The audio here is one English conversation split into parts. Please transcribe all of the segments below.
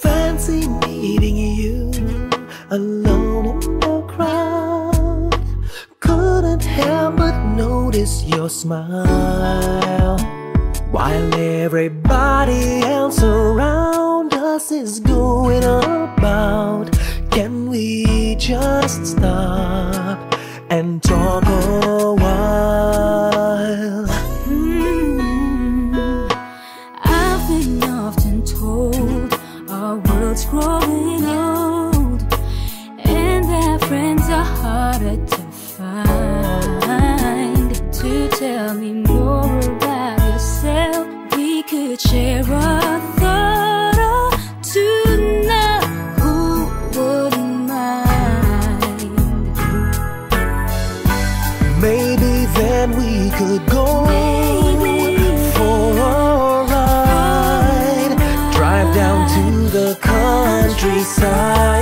Fancy meeting you alone in the crowd. Couldn't help but notice your smile. While everybody else around us is going and talk a while? Mm. I've been often told our world's growing old, and that friends are harder to find. To tell me could go for a ride. Drive down to the countryside.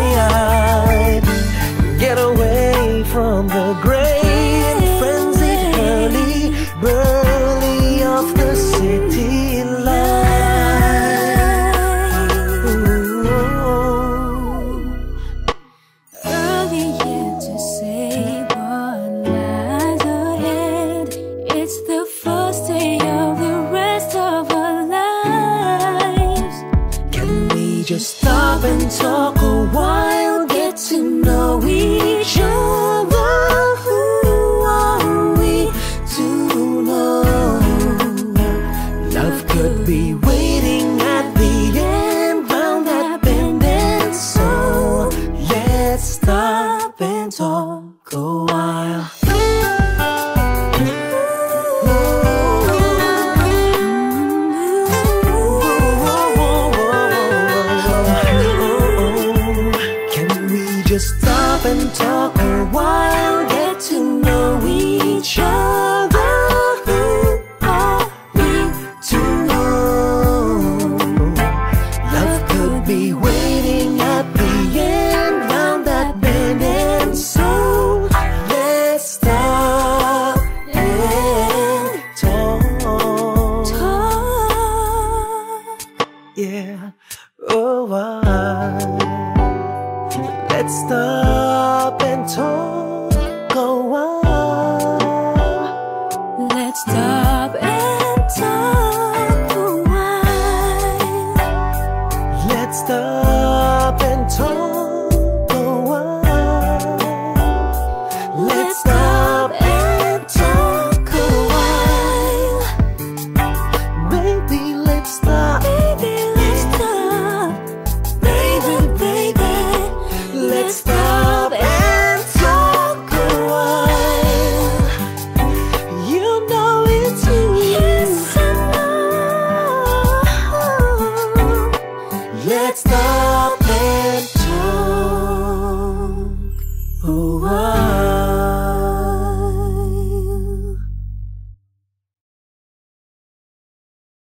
Just stop and talk a while? Get to know each other. Who are we to know? Love could be waiting at the end round that bend, and so let's stop and talk a while. to know. Love could be waiting at the end round that bend and so let's stop and talk. Yeah oh let's stop and talk oh, let's stop. Let's go.